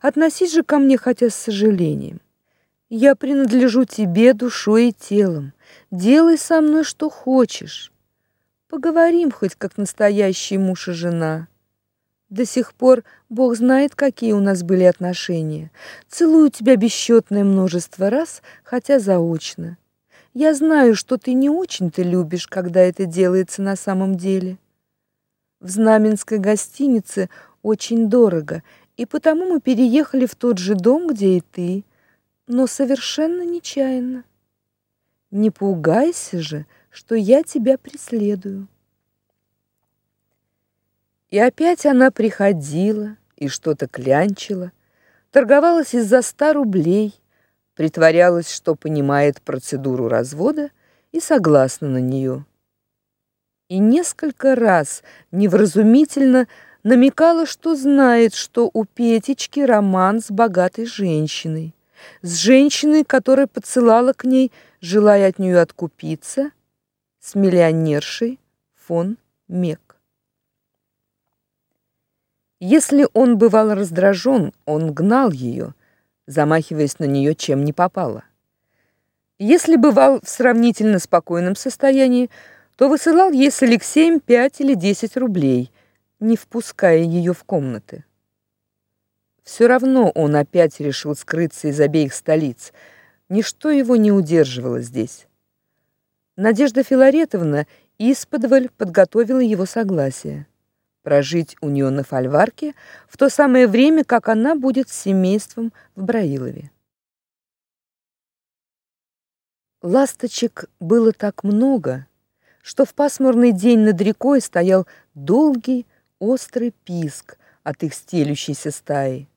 Относись же ко мне хотя с сожалением. Я принадлежу тебе душой и телом. Делай со мной что хочешь. Поговорим хоть как настоящий муж и жена. До сих пор Бог знает, какие у нас были отношения. Целую тебя бесчетное множество раз, хотя заочно. Я знаю, что ты не очень-то любишь, когда это делается на самом деле. В Знаменской гостинице очень дорого, и потому мы переехали в тот же дом, где и ты, но совершенно нечаянно. Не пугайся же, что я тебя преследую. И опять она приходила и что-то клянчила, торговалась из-за ста рублей, притворялась, что понимает процедуру развода и согласна на нее. И несколько раз невразумительно намекала, что знает, что у Петечки роман с богатой женщиной, с женщиной, которая подсылала к ней, желая от нее откупиться, с миллионершей фон Мек. Если он бывал раздражен, он гнал ее, замахиваясь на нее чем ни попало. Если бывал в сравнительно спокойном состоянии, то высылал ей с Алексеем пять или десять рублей, не впуская ее в комнаты. Все равно он опять решил скрыться из обеих столиц. Ничто его не удерживало здесь. Надежда Филаретовна исподволь подготовила его согласие прожить у нее на фольварке в то самое время, как она будет с семейством в Браилове. Ласточек было так много, что в пасмурный день над рекой стоял долгий острый писк от их стелющейся стаи.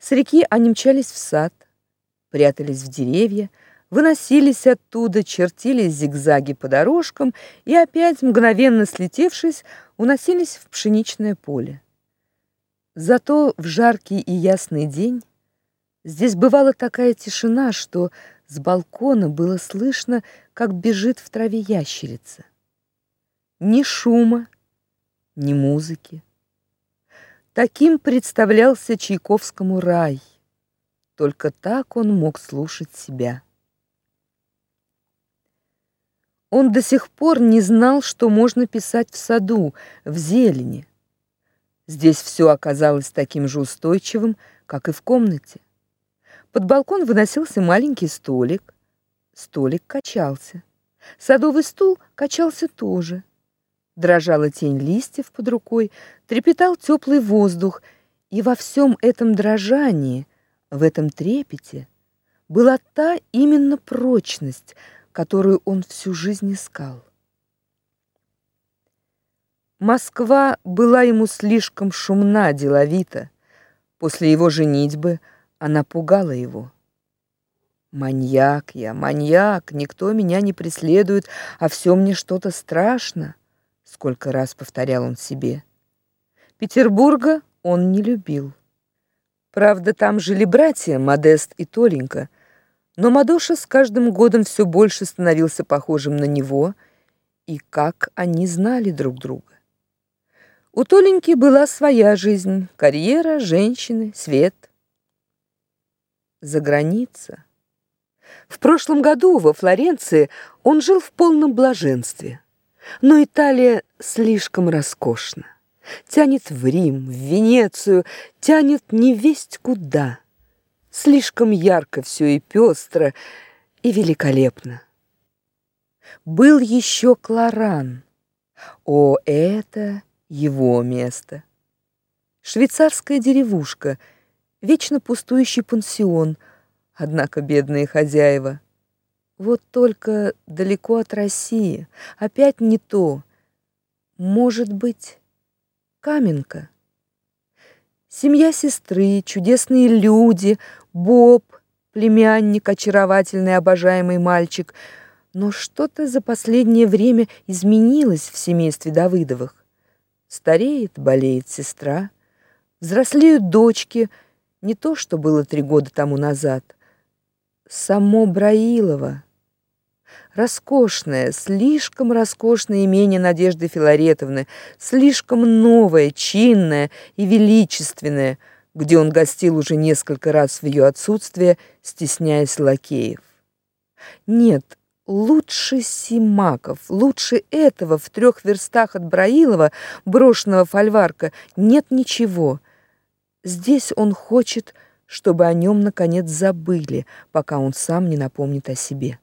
С реки они мчались в сад, прятались в деревья, выносились оттуда, чертили зигзаги по дорожкам и опять, мгновенно слетевшись, уносились в пшеничное поле. Зато в жаркий и ясный день здесь бывала такая тишина, что с балкона было слышно, как бежит в траве ящерица. Ни шума, ни музыки. Таким представлялся Чайковскому рай. Только так он мог слушать себя. Он до сих пор не знал, что можно писать в саду, в зелени. Здесь все оказалось таким же устойчивым, как и в комнате. Под балкон выносился маленький столик. Столик качался. Садовый стул качался тоже. Дрожала тень листьев под рукой, трепетал теплый воздух, и во всем этом дрожании, в этом трепете была та именно прочность, которую он всю жизнь искал. Москва была ему слишком шумна, деловита. После его женитьбы она пугала его. Маньяк я, маньяк, никто меня не преследует, а все мне что-то страшно, сколько раз повторял он себе. Петербурга он не любил. Правда, там жили братья Модест и Толенька, но Мадоша с каждым годом все больше становился похожим на него, и как они знали друг друга. У Толеньки была своя жизнь, карьера, женщины, свет. За граница. В прошлом году во Флоренции он жил в полном блаженстве. Но Италия слишком роскошна. Тянет в Рим, в Венецию, тянет невесть куда. Слишком ярко все и пестро, и великолепно. Был еще Кларан. О, это его место. Швейцарская деревушка, вечно пустующий пансион, однако бедные хозяева. Вот только далеко от России, опять не то. Может быть, Каменка. Семья сестры, чудесные люди, Боб, племянник, очаровательный, обожаемый мальчик. Но что-то за последнее время изменилось в семействе Давыдовых. Стареет, болеет сестра, взрослеют дочки, не то, что было три года тому назад. Само Браилово, роскошное, слишком роскошное имение Надежды Филаретовны, слишком новое, чинное и величественное — где он гостил уже несколько раз в ее отсутствие, стесняясь лакеев. Нет, лучше Симаков, лучше этого в трех верстах от Браилова, брошенного фольварка, нет ничего. Здесь он хочет, чтобы о нем наконец забыли, пока он сам не напомнит о себе.